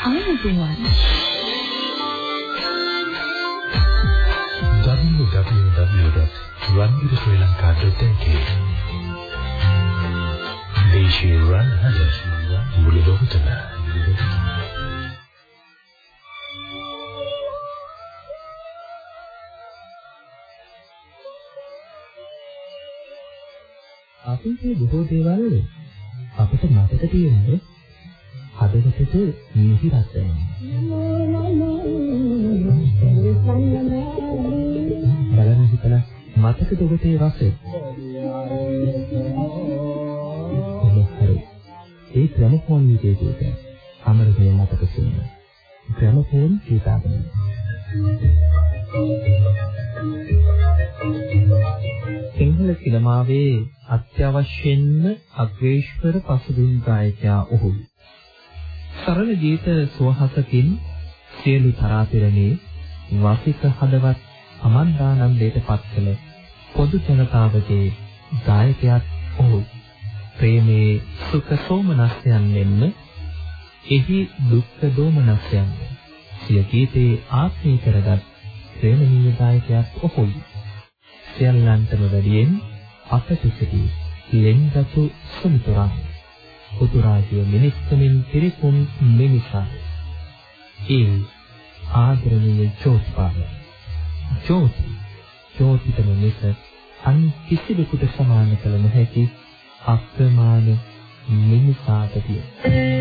ආයුබෝවන් www.rangirasrilanka.lk දේශීය රන් හද මුළු ලෝකෙටම අතීතයේ බොහෝ දේවල් අපිට මතක තියෙන්නේ හදවතට මිහිරක් බලන්න හිතලා මතකද ඔබට ඒ රසය? හරි. ඒ ග්‍රැමෆෝන් විදියට අමරගේ මතක සින්න. ග්‍රැමෆෝන් කීතාවන. සිංහල සිනමාවේ අත්‍යවශ්‍යෙන්ම අග්‍රේශ්වර පසුබිම් ගායකයා ඔහුයි. සරල ගීත සුවහසකින් සියලු තරාතිරණේ වාසික හදවත් අමන්දානන්දයට පත් කළ පොදු ජනතාවගේ ගායකයාත් ඔහු. ප්‍රේමේ සුඛ සෝමනස්යන් මෙන්ම එහි දුක්ඛ දෝමනස්යන් සිය ගීතේ ආත්මී කරගත් ප්‍රේමණීය ගායකයාත් ඔහුයි. සියල්ලන්ටම වැඩියෙන් අපට සිටි ලෙන්ගතු සුමිතුරන් උතුරාජිය මිනිස්සුමින් පිරිපුන් මිනිසා. ඒ ආදරණීය ජෝතිපාල ජෝති ජෝතිතම මිස අන් කිසිවෙකුට සමාන කළ නොහැකි අප්‍රමාණ මිනිසාටදී සන්න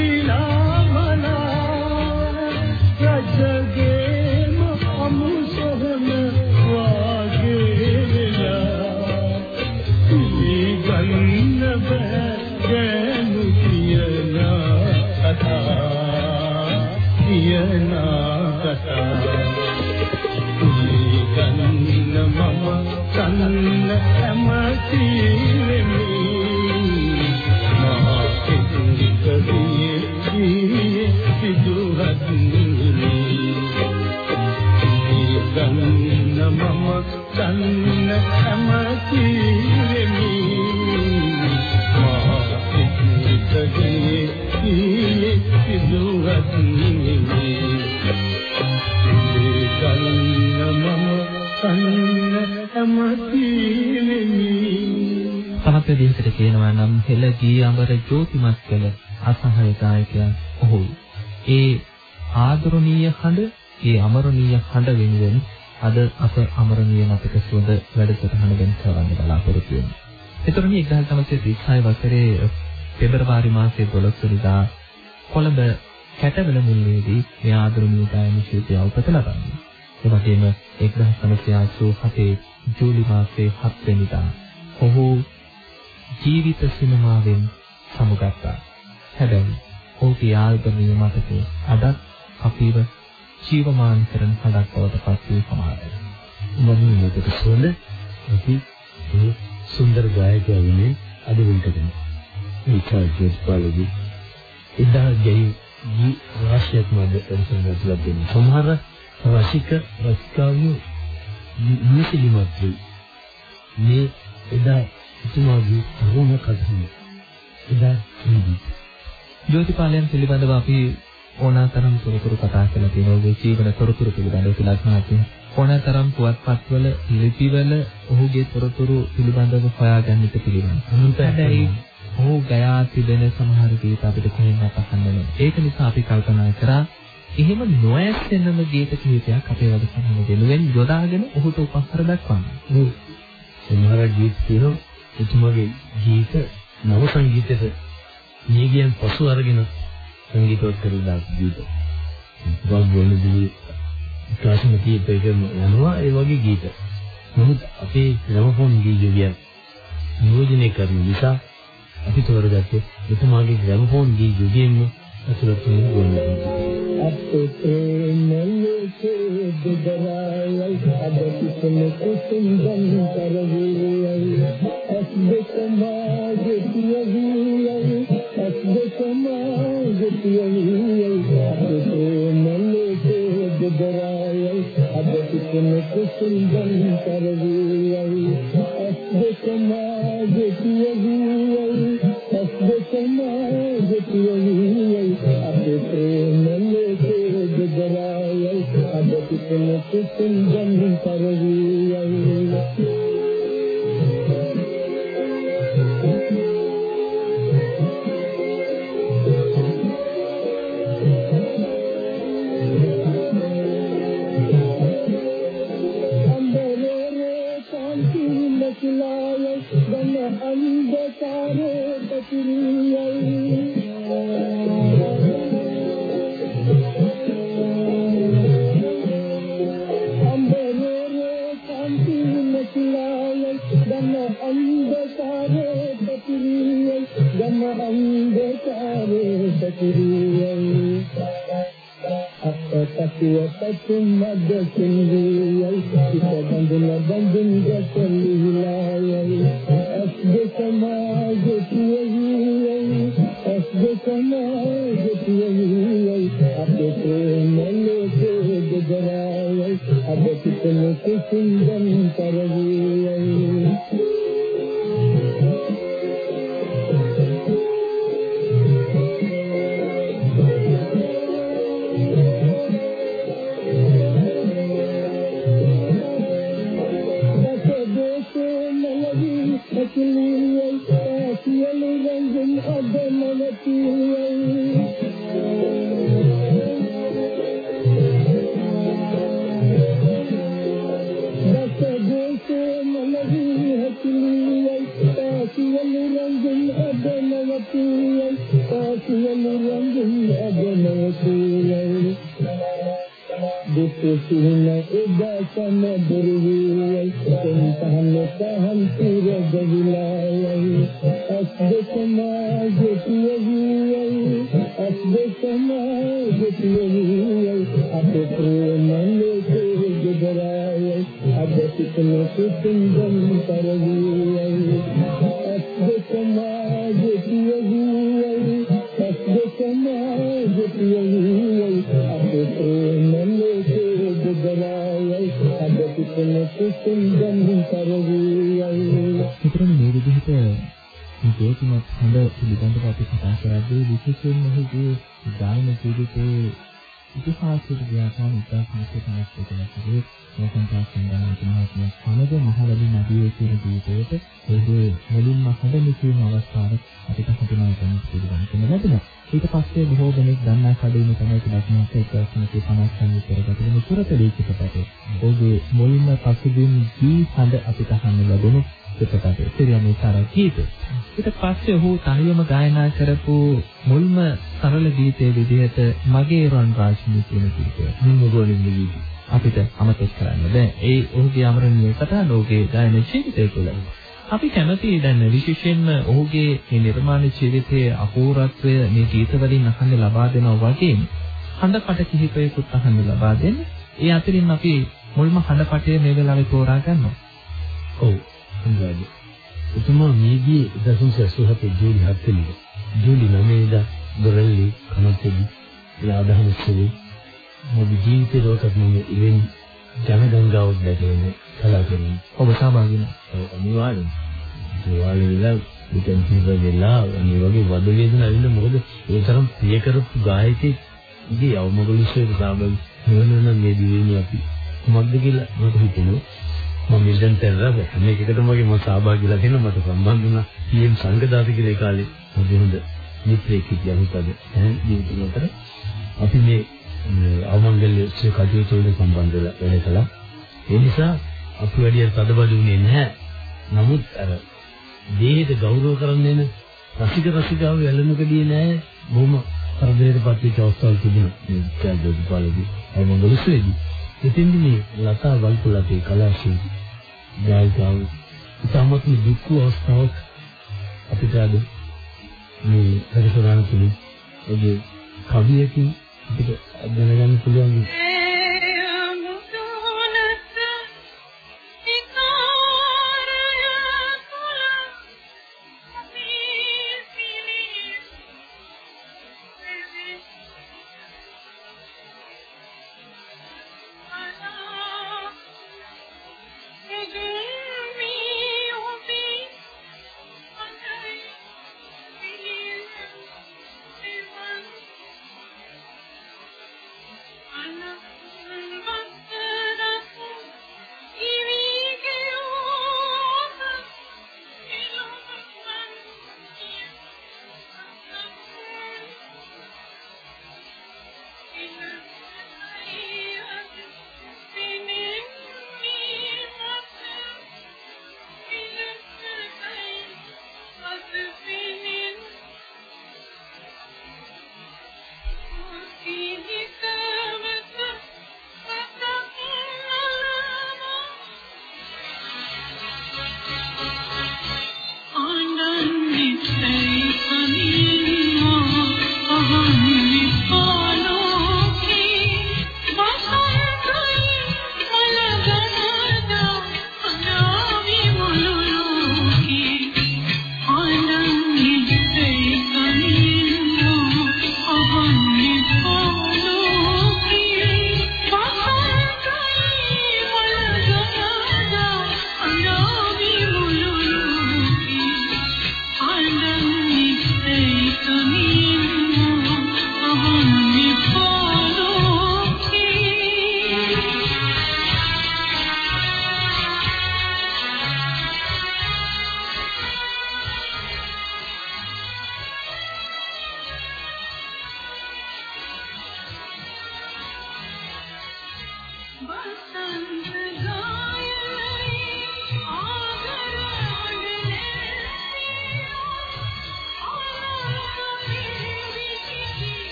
लीला ගී අමර ජෝතිමත් කළ අසහාය ගායකයා ඔහුයි. ඒ ආදරණීය හඬ, ඒ අමරණීය හඬ වෙනුවෙන් අද අප අමරණීය මතක සුවඳ වැඩසටහන වෙන් කරන්න බලාපොරොත්තු වෙනවා. ඒතරණි 1936 වසරේ පෙබරවාරි මාසයේ 12 වෙනිදා කොළඹ කැටවල මුල්ලේදී මේ ආදරණීය ගායන ශිල්පියා උපත ලබන්නේ. ඒ වගේම 1987 ජූලි මාසයේ 7 වෙනිදා ඔහු ජීවිත සිනමාවෙන් සමුගත්තා. හැබැයි ඔහුගේ ආල්බමයේ මතකයේ අදත් අපිව ජීවමාන කරන හදක් බවට පත් වී සමාදයි. මම මේකට සොඳ අපි මේ සුන්දර ගායකයා වෙන්නේ අද වෙනකදම. ඒකා ජෝස්පාලගේ එදා ගෙයි ගී රාශියක් මැද පරිසංගත ලැබෙන සමහර රසික රසිකාවියෝ නිසිලිමත් වේ. මේ එදා එතුමාගේ තරුණ කල්පන එදා නිදි. ජෝතිපාලයන් පිළිබඳව අපි ඕනතරම් තොරතුරු කතා කරලා තියෙනවා. ඔහුගේ ජීවන තොරතුරු පිළිබඳව ඉලක්කනාති. ඕනතරම් පුවත්පත්වල ලිපිවල ඔහුගේ තොරතුරු පිළිබඳව හොයාගන්නට පිළිවන්. හැබැයි ඔහු ගයා තිබෙන සමහර ගීත අපිට කොහෙන්වත් අහන්න. ඒක නිසා අපි කල්පනා කරා එහෙම නොඇස්සෙනම ගීත කිහිපයක් අපේ වැඩසටහන දෙනුවෙන් යොදාගෙන ඔහුට උපස්තර දක්වන්න. සමහර ගීත තියෙනවා එතුමාගේ ගීත නව සංගීතයට නියගියන් පසු අරගෙන සංගීතවත් කරලා දාපු ගීත. වග්ගොල්ලදී කාසින කීපය කරන යනවා ඒ වගේ ගීත. නමුත් අපේ ග්‍රැමෆෝන් ගීත නියෝජනය කරන නිසා අපි තෝරගත්තේ එතුමාගේ ග්‍රැමෆෝන් ගී යුගයෙන්ම ඇතුළත් වෙන ගොන්නදී. අපේ මෙලෙසේ දෙදරායයි අද කිසිම කුසුම්බන් කරවේයයි අස් දෙකමාගේ පියවියයි අස් දෙකමාගේ පියවියයි අපේ මෙලෙසේ දෙදරායයි අද කිසිම කුසුම්බන් කරවේයයි අස් දෙකමාගේ පියවියයි අස් දෙකමාගේ පියවියයි අද කිසිම කුසුම්බන් කරවේයයි මද සින්දියයි සිත බඳුන බඳුන් මගේ රන් රාජ්නී කියන ගීතය. මුල්ම ගීතය. අපිට අමතක කරන්න බෑ. ඒ ඔහුගේ අමරණීය කතාව ඔහුගේ ගායන ජීවිතය තුළ. අපි කැමති දැන් විශේෂයෙන්ම ඔහුගේ මේ නිර්මාණ ජීවිතයේ අපූර්වත්වය මේ ගීත වලින් අහන්න ලබා දෙනවා වගේම හඬපට කිහිපයකුත් අහන්න ලබා දෙන්න. ඒ අතරින් අපි මුල්ම හඬපටය මේ වෙලාවේ තෝරා ගන්නවා. ඔව්. හොඳයි. එතුමා මේදී 1987 ජූලි 7 වෙනිදා ජූලි 9 වෙනිදා ගොරල්ලි කනතෙදි ලාදහමස්සලි මොබි ජීවිතේ ලෝකත් මම ඉවෙන් ජනගංගාවක් දැකගෙන කලාකරන්නේ. ඔබ. ඔව් අනිවාර්යෙන්. ඒවාල වෙලා පිටන් කිව්වදලා මේ වගේ වද වේදනා ඇවිල්ලා මොකද ඒ තරම් ප්‍රිය කරපු ගායකයෙක් ඉගේ අවමගලුස්සේ සාබල් වෙනවනම් මේ දිවිනේ අපි කුමක්ද කියලා මට හිතෙනවා. මම මිල්ටන් තෙරලා මේක එකටම වගේ මම සහභාගීලා වෙනවා මට සම්බන්ධ වුණා. ඊම් සංගදාති කියලා ඒ කාලේ හොඳ හොඳ මිත්‍රයෙක් හිටියා හිතද ඈ ජීවිතවලට අපි මේ අවමංගල්‍ය ශ්‍රී කටයුතු වලට සම්බන්ධ වෙලා වැඩ කළා. ඒ නිසා අපි වැඩියට තදබදුුනේ නැහැ. නමුත් අර දේහයට ගෞරව කරන්න එන රසික රසිකාව වැළඳකදී නැහැ. බොහොම කරදරයටපත් වෙච්ච අවස්ථාවල් තිබුණා. මේ කැදදුපාලදී අවමංගලසේදී. ඉතින්දි මේ ලතා වල්පුලගේ කලාශීලී ගායිකාව ඉතාමත් දුක් අවස්ථාවක් අපිට අද මේ පරිසරණ තුලින් ඔබේ කවියකින් අපිට දැනගන්න පුළුවන්.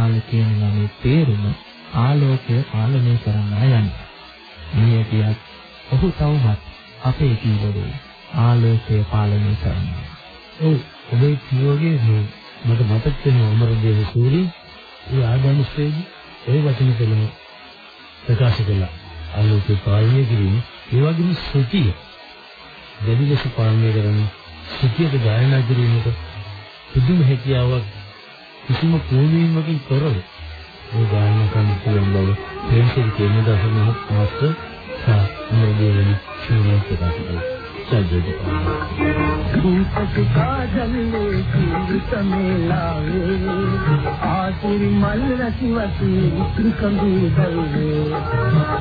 ජෝතිපාල කියන නමේ තේරුම ආලෝකය පාලනය කරන්න යන්නේ. මේ කියත් ඔහු තවමත් අපේ ජීවිතේ ආලෝකය පාලනය කරනවා. ඔව් ඔබේ කියෝගේ මේ මට මතක් වෙනවා අමරදේව සූරි ඒ ආගමිකයේදී ඒ වචන දෙලම ප්‍රකාශ කළා. ආලෝකය පාලනය කිරීම ඒ වගේම සුතිය දෙවි ලෙස පාලනය කරන සුතියට ගායනා කිරීමට පුදුම හැකියාවක් කිසිම පුහුණුවකින් තොරව මේ ගායනා කරන්න පුළුවන් බව ප්‍රේමසිරි කියන දහම මාස්ටර් සා නිරෝධය වෙන ශිරෝන් ප්‍රකාශ කළා. සජ්ජද දීපක කාජල් මේ කුරු සමේලාවේ ආසිරි මල් රති වති කඳු දල්වේ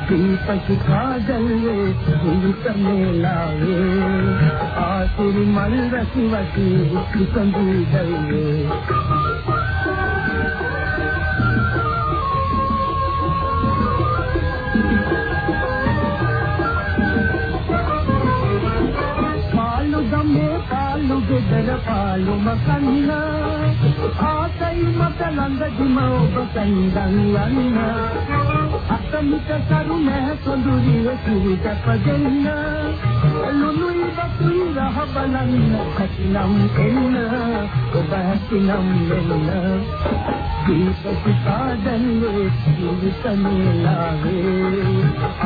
දීපක කාජල් මේ කුරු සමේලාවේ ආසිරි මල් රති වති කඳු දල්වේ පෙර පාලුම කන්නා ආසයි මත ළඟදිම ඔබ සංගම් වන්න අත්මිත කරුණ සොඳුරිය සිහිත පදෙන්න. ලුණුයි බතුයි රහ බලන්න කටිනම් එන්න. ඔබ හැසිනම් වෙන්න දීපසිකාදන්නේ ජීවිතමේලාවේ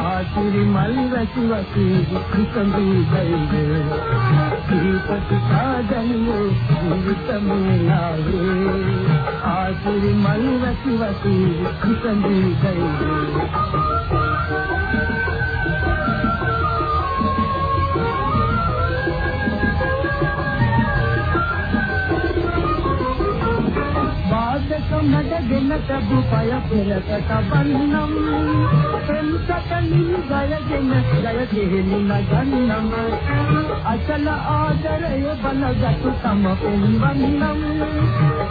ආචිරි මල් වැසි වසී විකම්බී බයිද දීපසිකාදන්නේ ආසරි මල් රැසි වසී කුසඳී ගයේ සොඳට දෙන්නට බුපය පෙරට තබන්නම් පෙම්සට නිගය දෙන්න ගය දෙහෙලි නගන්නම් අචල ආදරය බලගත් සම පෙන්වන්නම්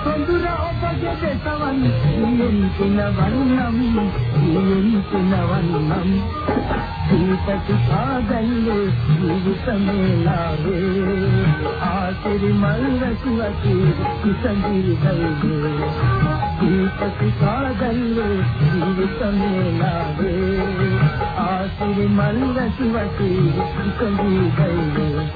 සොඳුර ඔබගේ දෙසවන් නියෙන් පිනවන්නම් නියෙන් පිනවන්නම් දීපති පාදල්ලේ ජීවිතමේලාවේ ආසිරි මල් රසුවකි කිසඳිරි දල්ගේ දීපති සාදල්ලු ජීවිතමේලාවේ ආසිරි මල්වසිවති කුකඳී ගයිලේ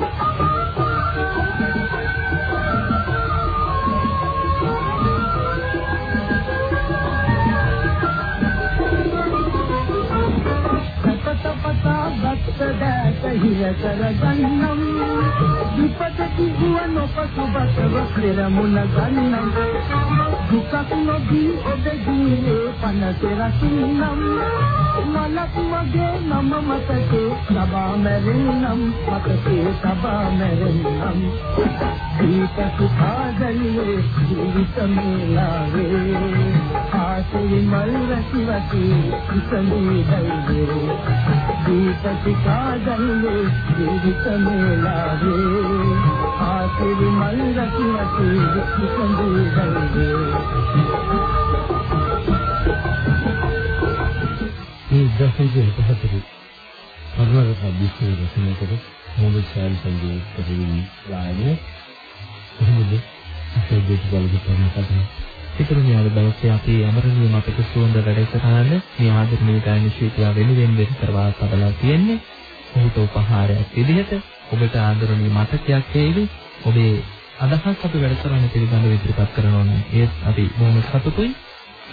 සතතපතා බක්ත දැක හිර කර ගන්නම් සතු වූ නොපසු බසව පෙරමුණ ගන්නම් දුකක් නොදී ඔබේ ජීවිතේ පනසේ රකින්නම් මලක් මගේ නම මතකේ සබා මැරෙන්නම් මතකේ සබා මැරෙන්නම් දීප සුඛාදලියේ ජීවිත මේලාවේ ආසේ මල් රැසි වටේ කිසමේ දල්වේ දීප සුඛාදලියේ ජීවිත මේලාවේ ආසිරි මල් රැකී රැකී විසඳී ගන්නේ මේ දහසේ පහතට අනුරාධ පබ්ලිෂර් රචනයකට මොහොමඩ් සෑම් සංගීත කවිලි ගායනය මොහොමඩ් සංගීත බලකපන්න කතා සිතරුණ යාළ දවසේ අපේ අමරණීය මතක සුවඳ වැඩසටහන මේ ආදරණීය ගායන ශිල්පියා වෙනුවෙන් වෙන් කරවා පදලා තියෙන්නේ. ඔහුට උපහාරයක් විදිහට ඔබට ආදරණීය මතකයක් වේවි. ඔබේ අදහස් අපි වැඩසටහන පිළිබඳව ඉදිරිපත් කරනවා නම් ඒත් අපි බොහොම සතුටුයි.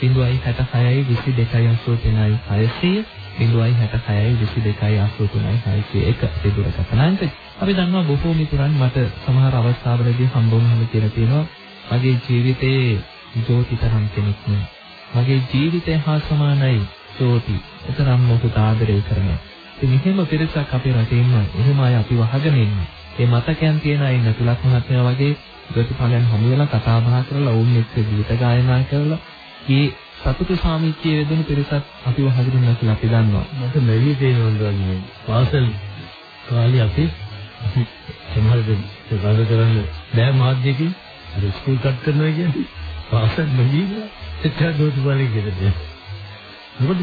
066 22 600 066 22 601 දුරකථන අංකය. අපි දන්නවා බොහෝ මිතුරන් මට සමහර අවස්ථාවලදී හම්බ වුණාම කියලා තියෙනවා මගේ ජීවිතයේ ජෝති තරම් කෙනෙක් නෑ. මගේ ජීවිතය හා සමානයි ජෝති. එතරම් මොහොත ආදරය කරනවා. ඉතින් එහෙම පිරිසක් අපේ රටේ ඉන්නවා. එහෙම අය අපි වහගෙන ඉන්නවා. ඒ මතකයන් තියෙන අය ඉන්න තුලක් මහත්මයා වගේ ජෝතිපාලයන් හමු වෙලා කතා බහ කරලා වුන් එක්ක ගීත ගායනා කරලා මේ සතුටු සාමිච්චියේ යෙදෙන පිරිසක් අපි වහගෙන ඉන්නවා කියලා අපි දන්නවා. මට මෙවි තේරෙනවා මේ පාසල් කාලේ අපි සමහර දෙයක් කරන්න බෑ මාධ්‍යකින් අර ස්කූල් කට් කරනවා කියන්නේ පාසල් නොගිය එක දොස් වලින් කියන්නේ. මොකද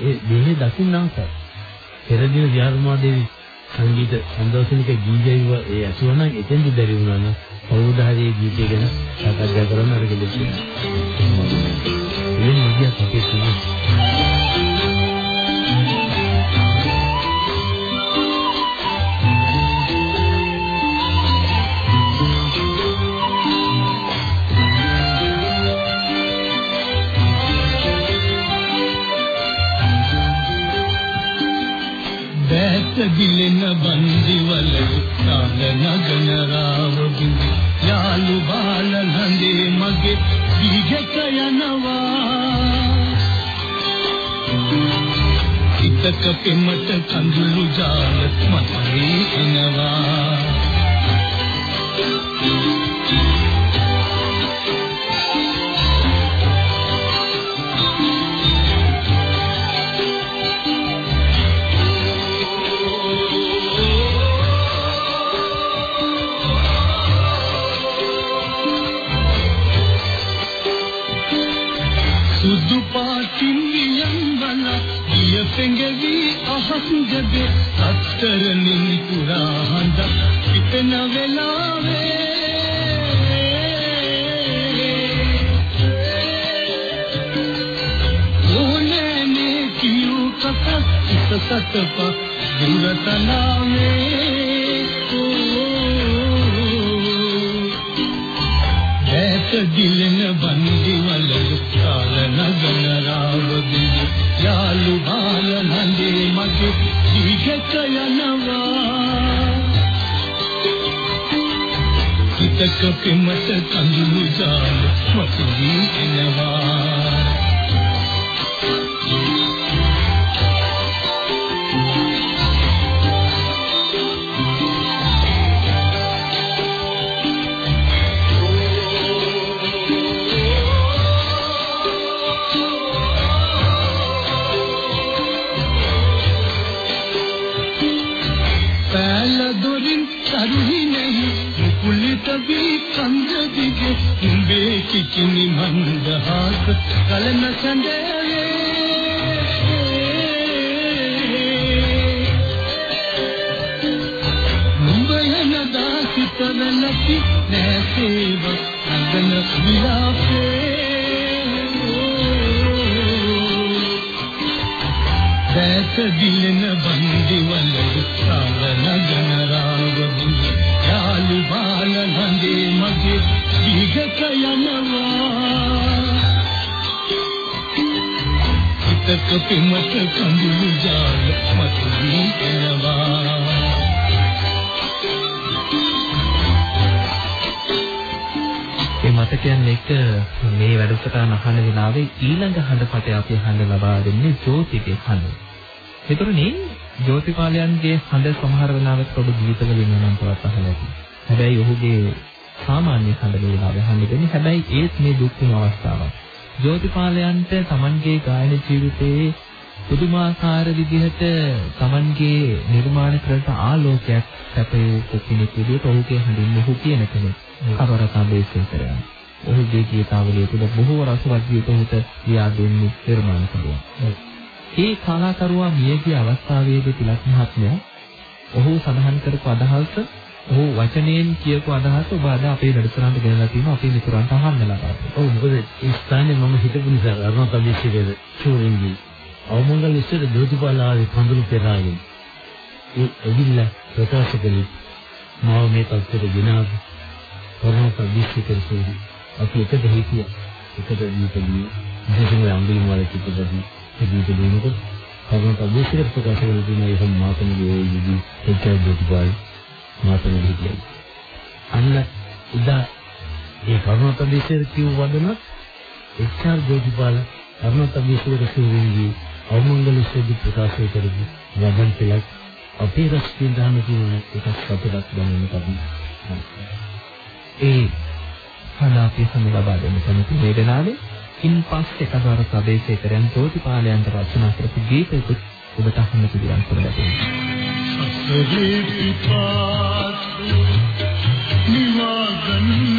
ඒ දෙහි දකින්නම් සර්. පෙරදින විහාරමා දේවි සංගීත සම්දෝෂනික ගීතයව ඒ ඇසුවනම් එතෙන්දි බැරි වුණා නම් කවුරුද හරි ඒ ගීතය ගැන සාකච්ඡා කරන්න අරගෙන ඉන්නේ. එන්නේ ගියා අපේ තියෙන්නේ. බෑත ගිලෙන බන්දිවල නාල නගන රාව බිඳි යාලු බාල නන්දේ මගේ දීගක යනවා. හිතක පෙමට කඳුළු අහස් ජබේ අත්තරලින් පුරා හඳ පිටන වෙලාවේ. ඕනෑනේ කියු කත ඉත සතප දුරතනාවේ ඇත දිලෙන යාලු බාල නන්දේ මගේ දීගක යනවා. හිතක පෙමට කඳුළු ජාල මතුවී එනවා. උඹේ කිකිනි මන්දහාස කලන සඳේ නුඹ යන දාසිතන නැති නැසේව අඳන විලාපේ දැස දිලන බන්දිවල සාල නගන රාවදී යාලු බාල නන්දේ මගේ දීගක යනවා හිතක පිමට කඳුළු ජාල මතුවී එනවා ඒ මතකයන් එක්ක මේ වැඩසටහන අහන වෙලාවේ ඊළඟ හඬපටය අපි අහන්න ලබා දෙන්නේ ජෝතිගේ හඬ. ඒතරනේ ජෝතිපාලයන්ගේ හඬ සමහර වෙලාවට පොඩි ගීතවල වෙනවා නම් තවත් අහලා ඇති. හැබැයි ඔහුගේ සාමාන්‍ය හඬ මේ වෙලාවේ අහන්න දෙන්නේ. හැබැයි ඒත් මේ දුක් වෙන අවස්ථාවක්. ජෝතිපාලයන්ට Tamanගේ ගායන ජීවිතයේ පුදුමාකාර විදිහට Tamanගේ නිර්මාණ කරට ආලෝකයක් සැපයූ කෙනෙක් විදිහට ඔහුගේ හඬින් ඔහු කියන කෙනෙක්. කවරතා බේසේකරයන්. ඔහුගේ ගීතාවලිය තුළ බොහෝ රසවත් ගීත ඔහුට ලියා දෙන්නේ නිර්මාණකරුවා. ඒ කලාකරුවා මියගිය අවස්ථාවේදී තිලක් මහත්මයා ඔහු සඳහන් කරපු අදහස ඔහු වචනයෙන් කියපු අදහස ඔබ අද අපේ වැඩසටහනට ගෙනලා තියෙනවා අපේ මිතුරන්ට අහන්න ලබා. දෙන්න. ඔව් මොකද ඒ ස්ථානේ මම හිතපු නිසා අරුණ කමිසිකේ චූරින්ගි අවමංගල ඉස්සර දෝතිපාලාවේ කඳුළු පෙරාගෙන ඒ ඇවිල්ලා ප්‍රකාශ කළේ මාව මේ තත්ත්වයට ගෙනාවු. අරුණ කමිසිකේ සෝදි. අපි එකට හිටියා. එකට දීපලිය විශේෂයෙන්ම අංගලිමාල චිත්‍රපටි දීප දෙනකොට අරුණ කමිසිකේ ප්‍රකාශ කළ තියෙන ඒ සම්මාතනයේ ඒ විදි එච්චර දෝතිපාල මාතනයේ හිටියා අන්න එදා ඒ කරුණ ප්‍රදේශයේ කිව් වදනත් එච්.ආර්. ජෝතිපාල කරුණ ප්‍රදේශයේ සූරින්ගේ අවමංගල සෙදි ප්‍රකාශය කරපු වදන් පෙළක් අපේ රස්තියෙන් දාන කියන එකක් සතුටක් දැනෙන කරුණ. ඒ හඬ අපි හැම ලබා දෙන්න කැමති මේ වෙලාවේ ඉන් පස්සේ කවර ප්‍රදේශයකරයන් ජෝතිපාලයන්ට රචනා කරපු ගීතයකුත් ඔබට අහන්න පුළුවන් කරලා සසරේ පිපාසු නිවාගන්න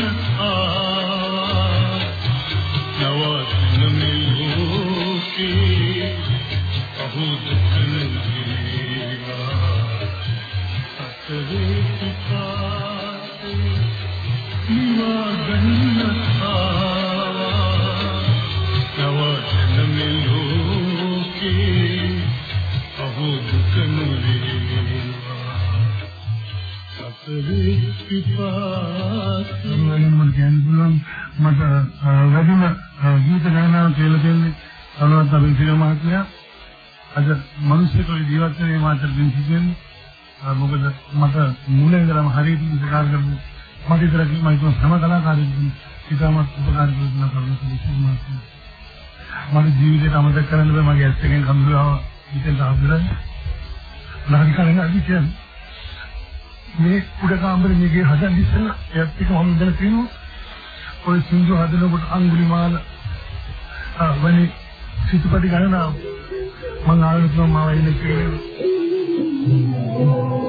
කරන අදිටියන් මේ කුඩ කාමරේ මේකේ හදන්න ඉස්සෙල්ලා එයත් එක්ක මම ඉඳලා තියෙනවා. ඔය සින්දු හදනකොට අඟුලිමාල ආ වනි සිතුපටි ගණනාව. මම ආයෙත් මම ආයෙත් කියලා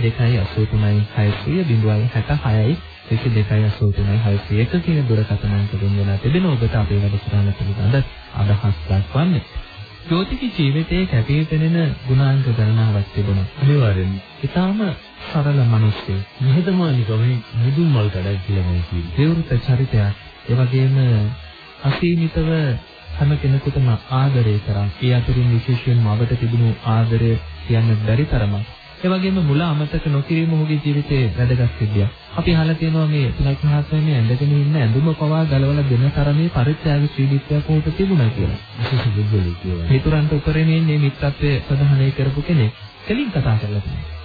22යි 83යි 600 0.66යි 22යි 83යි 601 කියන දුරකථන අංක දෙන්නා තිබෙන ඔබට අපේ වැඩසටහන පිළිබඳ අදහස් දක්වන්න. ජෝතිගේ ජීවිතයේ කැපී පෙනෙන ගුණාංග ගණනාවක් තිබුණා. අනිවාර්යෙන් ඊටාම සරල මිනිස්සෙක්. නිහතමානීකමේ මුදුන් මල් කඩක් කියලා මම කියන්නේ. විවෘත චරිතයක්. ඒ වගේම අසීමිතව හැම කෙනෙකුටම ආදරය කරා. ඒ අතරින් විශේෂයෙන්ම අවට තිබුණු ආදරය කියන්න බැරි තරමක්. ඒ වගේම මුල අමතක නොකිරීම ඔහුගේ ජීවිතයේ වැදගත් සිද්ධියක්. අපි අහලා තියෙනවා මේ තුලක් මහත්මයා ඇඳගෙන ඉන්න ඇඳුම පවා ගලවලා දෙන තරමේ පරිත්‍යාගශීලීත්වයක් ඔහුට තිබුණා කියලා. විශේෂ බුද්ධලෙක් කියලා. මිතුරන්ට උපරිමයෙන් මේ මිත්‍රත්වයේ ප්‍රධානය කරපු කෙනෙක්. කෙලින් කතා කරලා තියෙනවා.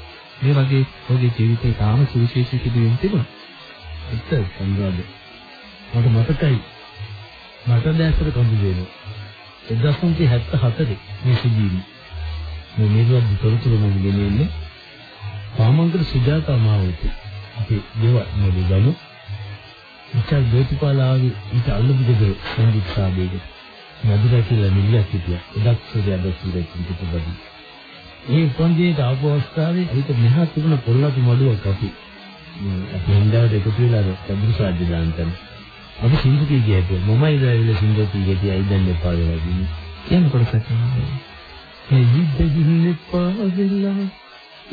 මේ වගේ ඔහුගේ ජීවිතේ තාම සුවිශේෂී සිදුවීම් තිබුණා. ඇත්ත සංග්‍රහද. මට මතකයි. මට දැසට කඳු දෙනවා. 1974 මේ සිදුවීම. මේ නිර්වාද තොරතුරු මම ගෙනෙන්නේ පාමංගල සුජාතා මාවති. අපේ දේව මොළේ ගමු. විචාර දෝතිපාලාවේ ඊට අල්ලපු දෙක සංගීත සාදේක. මధుර කියලා නිලියක් හිටියා. එදක් සුජා දසුරේ පිටපොඩි. ඒ පොන්දියේ ආපු අවස්ථාවේ ඒක මෙහා තිබුණ පොල්ලතු මඩුවක් අපි අපි හන්දාවට එකතු වෙලා කබුරු සාජ්‍ය දාන්තන. අපි සිංදු කී කියයි මමයි දාවිල සිංදු කී කියයි අයි දැන් එපා වෙලා දිනේ. කියන කොටසක් එයි දෙගින්න එපා වෙලා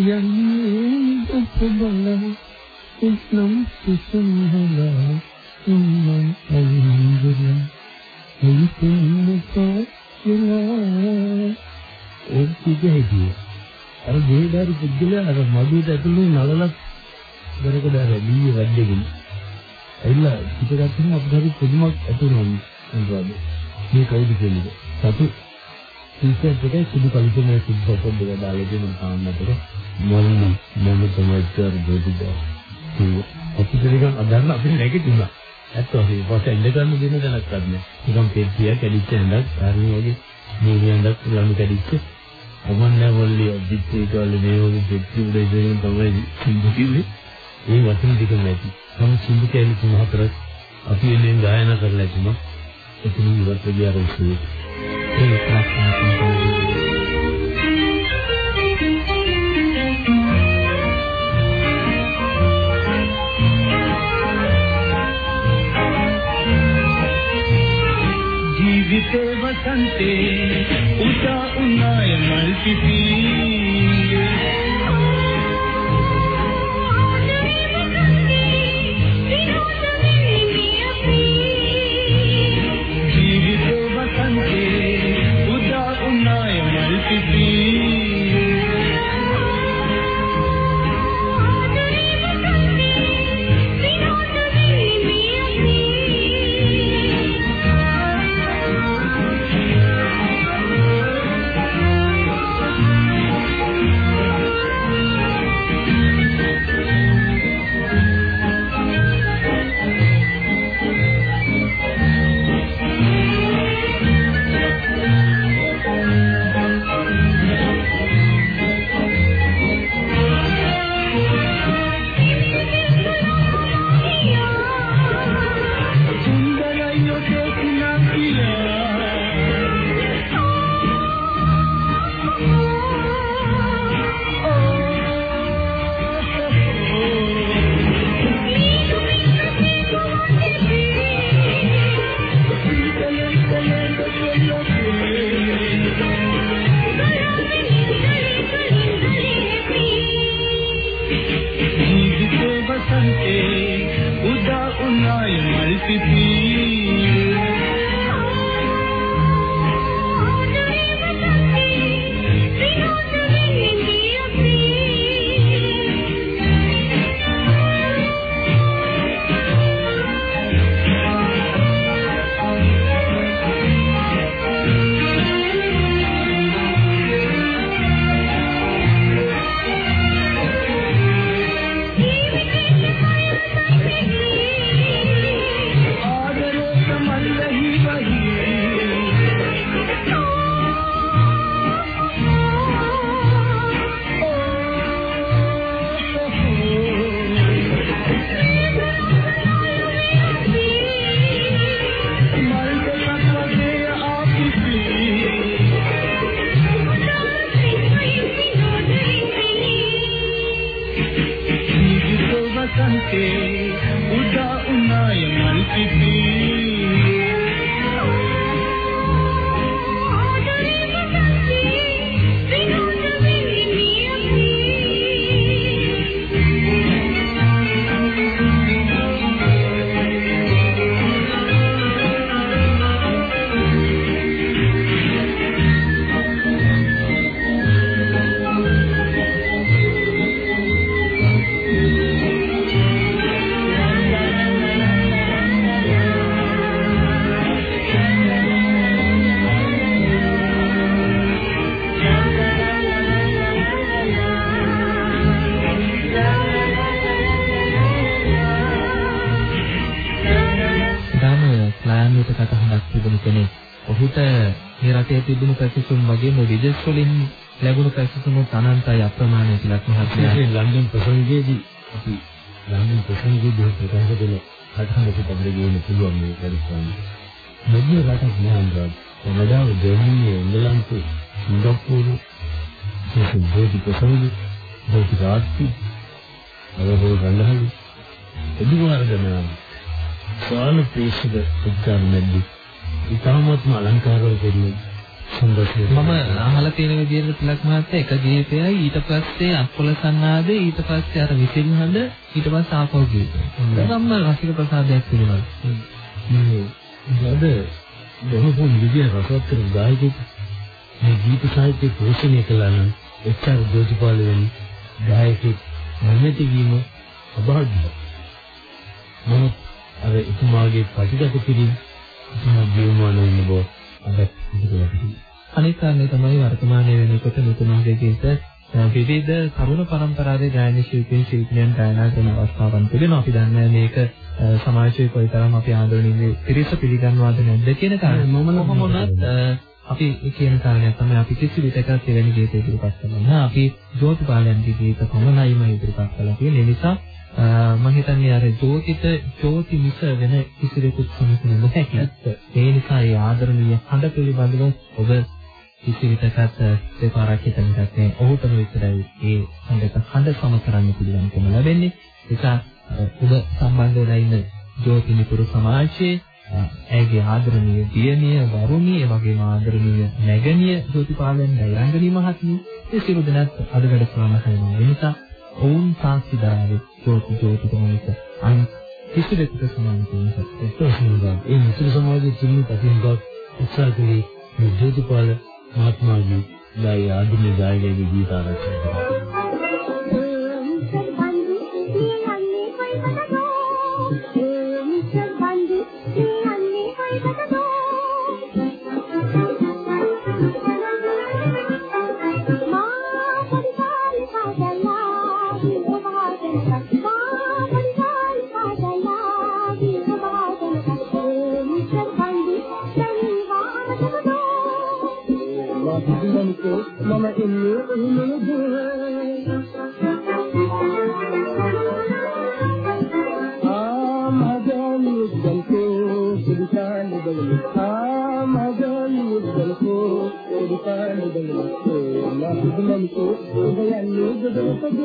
යන්නේ ඔබලා ඉස්නම් සුසුම්හලා ඉන්නම් අයින්දුලා එයි දෙන්න එපා වෙලා ඒ කියෙහිදී අර දෙවිදාරු පුද්ගලයා අර මඩුවට ඇතුළු නලලක් දරකඩ අර දීයේ වැඩගෙන ඇවිල්ලා පිටගත්තම අපිට හරි පුදුමක් ඇති වුණා නේද මේ කවුද කියන්නේ සතු ටීචර් එකේ සුදු කලිතේ සුදු පොත් දෙක දාලා දෙන තාන්නතර මම මම තමයි කර දෙවිදා අපිට නිකන් අදන්න අපිට නැගිටිනවා. ඇත්ත ඔහේ පස්සේ ඉඳ ගන්න දෙන දැනක් අද්නේ නිකන් පෙට්ටිය කැඩිච්ච ඇඳක් හරි වගේ මේ ඇඳක් ළමු කැඩිච්ච. අමන්නේ වල්ලි අදිත්තේ කාලේ මේ වගේ පෙට්ටි උඩ ඉඳගෙන තමයි සින්දු කිව්වේ. ඒ වචන ටික නැති. තම සින්දු කැලි තුන හතරක් අපි එන්නේ ගායනා කරලා තිබුණා. එතන ඉවත් වෙලා රොස්සේ ඒ ප්‍රශ්න ජීවිතේ වසන්තේ උදා උනාය මල් පිපී මේ රටේ තිබුණු පැසසුම් වගේම විදේශ වලින් ලැබුණු පැසසුම් අනන්තයි අප්‍රමාණයි කියලා මහත්මයා. ඉතින් ලන්ඩන් ප්‍රසංගයේදී අපි ලන්ඩන් ප්‍රසංගයේදී ප්‍රකාශ කළ කටහඬ පිටබර ගේන්න පුළුවන් මේ පරිස්සම්. මෙන්න රටක් නෑන්දා. කැනඩාව, ජර්මනිය, එංගලන්තය, සිංගප්පූරු, සිංගප්පූරු ප්‍රසංග, බෝධි රාජ්‍ය අවරෝ රංගහලු එදිවාරගෙන සාන ප්‍රේෂක උද්ඝාටන නැද්දි ඉතාමත්ම අලංකාරව කෙරෙන්නේ සුන්දරසේ මම අහලා තියෙන විදිහට තිලක් මහත්තයා එක ගීතයයි ඊට පස්සේ අත්කොල සන්නාදේ ඊට පස්සේ අර විසිල් හඳ ඊට පස්සේ ආපහු ගීතය. ඒකම රසික ප්‍රසාදයක් පිළිබඳ. මේ නේද බොහෝ විදිය රසවත් කරන ගායකයෙක් මේ ගීත සාහිත්‍ය පෝෂණය කළා නම් එච්චර දෝතිපාල වෙන ගායකයෙක් නැමැති වීම අභාග්‍යයි. නමුත් අර එතුමාගේ පටිගත කිරීම එතුමා ජීවමාන වෙන බව අද ඉතිරි අනෙක් කාරණේ තමයි වර්තමානයේ වෙනකොට මෙතුමාගේ අ, විවිධ තරුණ පරම්පරාවේ ගායන ශිල්පීන් ශිල්පිනියන් ගායනා කරන අවස්ථාවන් තිබෙනවා. අපි දන්නේ මේක සමාජයේ කොයිතරම් අපි ආදරණීය පිරිස පිළිගන්නවාද නැද්ද කියන කාරණය. මම නම් කොහොම වුණත් අ, අපි කියන කාරණයක් තමයි අපි කිසි විටක එවැනි ගීත ඉදිරිපත් කරනවා. අපි ජෝතිපාලයන්ගේ ගීත පමණයිම ඉදිරිපත් කළා. ඒ නිසා මම හිතන්නේ අර ජෝතිත ජෝති මිස වෙන කිසිවෙකුත් සමහර නොහැකි. ඒ නිසා ඒ ආදරණීය හඬ පිළිබඳව ඔබ කිසි විටකත් දෙපාරක් හිතන එකක් නෑ. ඔහුටම විතරයි ඒ හඬට හඬ සම කරන්න පුළුවන්කම ලැබෙන්නේ. ඒක ඔබ සම්බන්ධ වෙලා ඉන්න ජෝති නිපුරු සමාජයේ අ, ඇයගේ ආදරණීය දියණිය වරුණිය ඒ වගේම ආදරණීය නැගණිය ජෝතිපාලයන් ගෛරංගනී මහත්මිය ඒ සියලු දෙනාත් අද වැඩසටහන කරනවා. ඒ නිසා ඔවුන් සාක්ෂිදාරේ ජෝති ජෝති කොමික අන් කිසිවෙකුට සමාන කෙනෙක් ප්‍රශ්නයක්. ඒ මුස්ලිම් සමාජයේ තුලින් පසින්ගත් උත්සාහ කළේ මේ ජෝතිපාල මහත්මයාගේ දායි ආධුනික ගායකගේ ගීත ආරක්ෂා කරනවා. මම ඉන්නේ එහෙමද ආමගනි ගල්කෝ සිරිකානි බලමු ආමගනි ගල්කෝ සිරිකානි බලමු මාසුදුමනිකෝ ඔබ යන්නේ ගොඩටද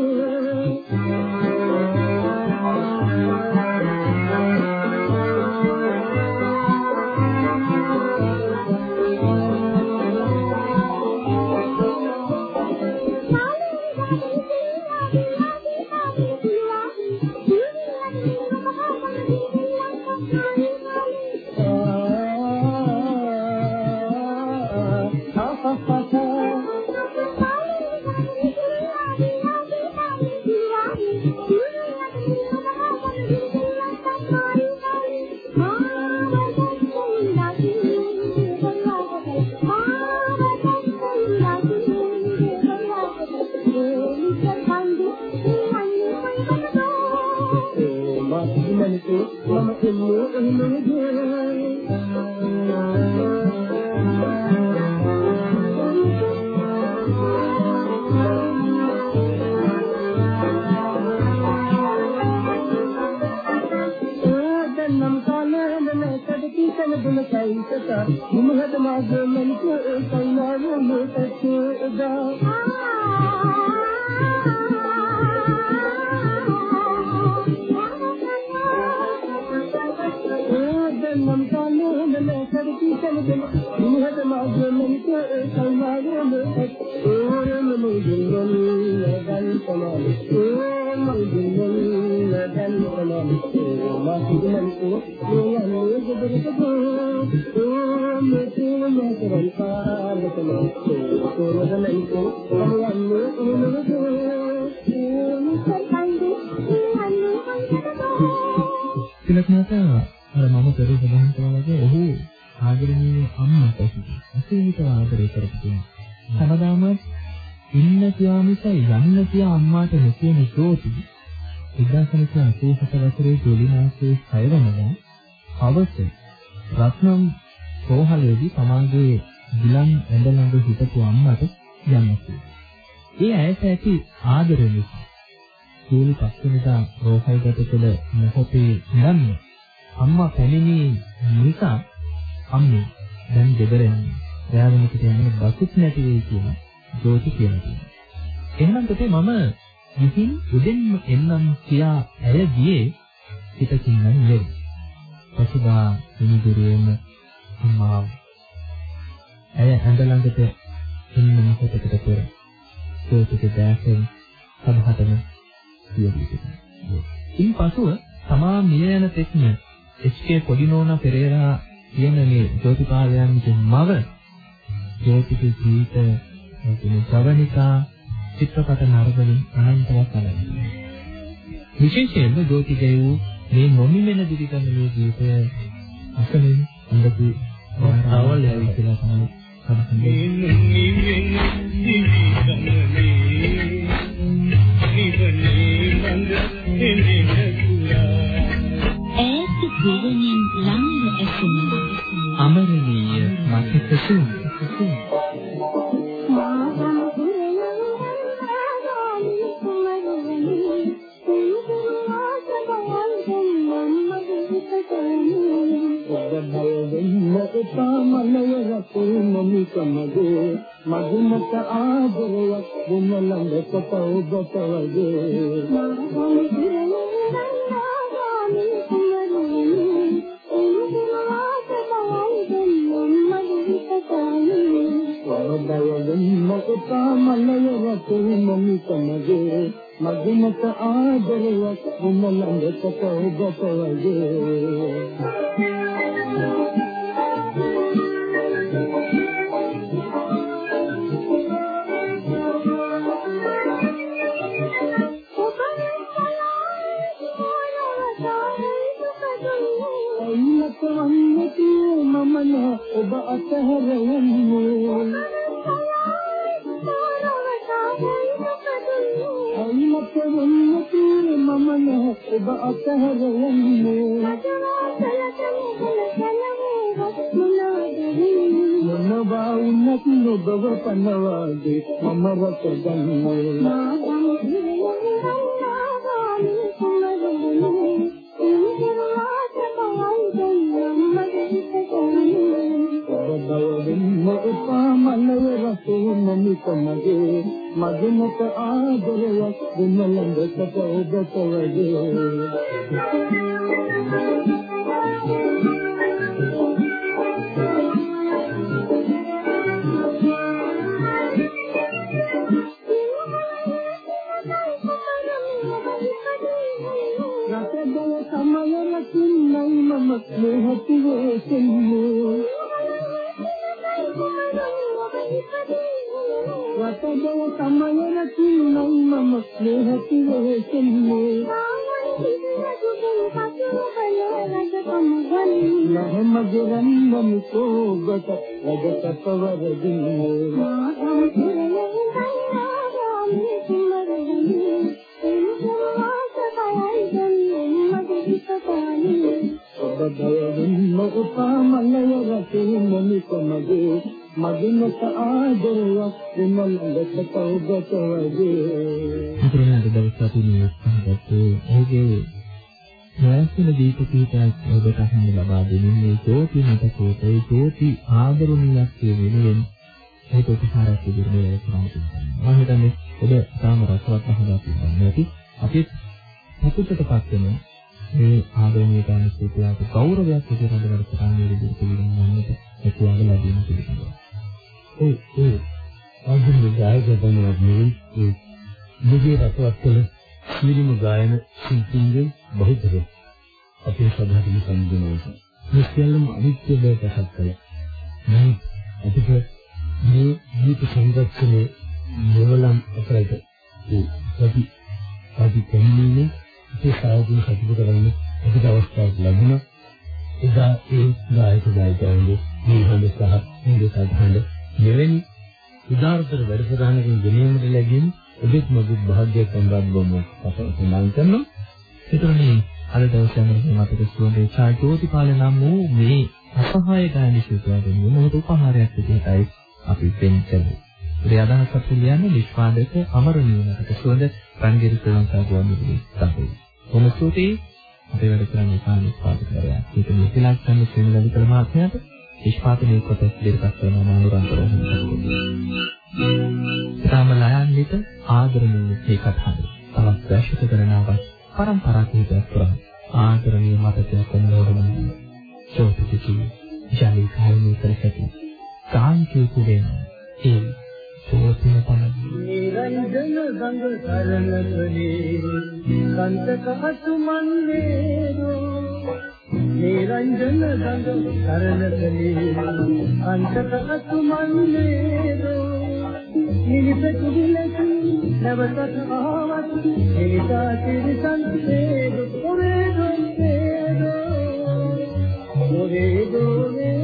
මහතා අර මම පෙරේ සඳහන් කළා වගේ ඔහු ආදරණීය අම්මට අසීමිත ආදරය කරපු කෙනෙක්. හැමදාම ඉන්න කියා මිස යන්න කියා අම්මාට හිතෙන ජෝති 1987 වසරේ ජූලි මාසයේ 6 වෙනිදා හවස රත්නම් රෝහලේදී තමාගේ ගිලන් ඇඳ ළඟ හිටපු අම්මට යන්න කිව්වා. ඒ ඇයට ඇති ආදරය නිසා ජූලි 5 වෙනිදා රෝහල්ගත කළ මොහොතේ නිරන්‍ය අම්මා පැමිණි නිසා අම්මේ දැන් ගෙදර යන්නේ. එයා වෙනකොට යන්නේ බසුත් නැති වෙයි කියලා ජෝති කියලා තියෙනවා. එහෙනම් පුතේ මම ගිහින් උදෙන්ම එන්නම් කියා ඇය ගියේ පිටකින් නෙවෙයි. පසුදා මිනිදුරේම අම්මා ඇය ඇඳ ළඟට එන්න මොහොතකට පෙර සෝතික දැසෙන් සමහතම කියවි සිටිනවා. ඉන්පසුව තමා මිය යන තෙක්ම එච්.කේ පොඩිනෝනා පෙරේරා කියන මේ ජෝතිපාලයන්ගේ මව ජෝතික ගීත එතුණු ශ්‍රවණිකා චිත්‍රපට නරඹමින් අනන්තවත් අලයි. විශේෂයෙන්ම ජෝතිකේ වූ මේ නොමිමෙන දිවිකන මේ ගීතය අසලින් හොඳදී අවල් ඇවි කියලා තමයි කඩන්නේ. ළඟට ඔබට මොනවා වුණත් ඔබව පනවාගේ මම රැකගන්නේ බවවෙන්න එපා මනව රසේ මමිකමගේ මගනත ආදරයක් දුන්න ළඟට ඔබට වගේ රසදය සමය රකින්නයි මම ස්නේහති වේසෙන්නේ නැහැමගේ රන්දම කෝගත රජකප වරදින්නේ ඔබ බයවෙන්න එපා මලය රසේ මොනිකමගේ මගිනත ආදරයක් වෙන හිතේ දවස් අපි මේ උත්සාහගත්තේ ඔහුගේ ප්‍රයත්න දීප කීපයක් ඔබට අහන්න ලබා දෙමින් මේ ජෝති මතකෝතේ ජෝති ආදරණීයක් වෙනුවෙන් ඒක උපකාරයක් විදිහට මේ කරන්න තියෙනවා. මම හිතන්නේ ඔබ තාම රසවත් අහලා තියෙනවා නැති අපි සතුටටපත් වෙන මේ ආදරණීය කාණිකයට ගෞරවයක් විදිහට වැඩ කරන්නේ විදිහට පිළිගන්නන්නට හැකියාව ලැබෙන පිළිගන්නවා. ඒ ඒ ආධුනික ගායක බණවත් නෙවෙයි ඒ මුගේ රසවත් කළ සීලිම ගායන ශිල්පීන්ගේ බහුතරය අපේ සදාතන සම්දිනවා. මේ සියල්ලම අනිත්‍ය බවට පසක් කළා. මේ අපිට මේ දීප සංරක්ෂණය මෙවලම් අපරට ඒ අපි අපි කන්නේ අපේ සායකුන් සතුට කරන්න අපිට අවස්ථාවක් ලැබුණා. එදා ඒ ගායක ගායිකාවන්ගේ මේ හඬ සහ මේ සාධහඬ මෙවැනි උදාාරතර වැඩසටහනකින් ගෙනීමට ලැබීම ඔබත් මගේ භාග්‍යයක් වන්දනා බොම සම්මාන කරනවා. ඒතරනේ අද දවසේ මම මතක සුවඳේ චාර්ජෝතිපාල නම් වූ මේ අසහාය ගායන ශිල්පියාගෙන් මොහොත උපහාරයක් විදිහටයි අපි දෙන්න කළේ. ඒ අදහස් අපිට ලියන්නේ නිෂ්පාදක අමරණීය මතක සුවඳ රංගිරි ශ්‍රී ගුවන්විදුලි තමයි. කොහොම ස්තුතියි අපේ වැඩ කරන්නේ කානිස්පාදකරයා. ඒක මේ තිලක්ෂණ ශ්‍රේණිලවි කළ මහත්මයාට නිෂ්පාදනයේ කොට ඉදිරිපත් කරන මානුරන්තර හිමිතුමනි. සාමලයන්විත ආදරණීය මේ කතාව. තවත් දශක ගණනාවක් පරම්පරා කිහිපයක් පුරා ආදරණීය මතකයක් වන චෝතිකී ජලී කායමේ කර ඇති කාන්තිය කුලෙන් ඒ චෝතින තමයි නිරංජන ගංග සරණ කලේ සන්තක අසුමන්නේරෝ නිරංජන ගංග සරණ කලේ අන්තක අසුමන්නේරෝ නිලිපෙතු විලසි නැවතත් ආවත් එනිසා තිරසන් වේද ඔරේ දොන් ඔරේ දොනේ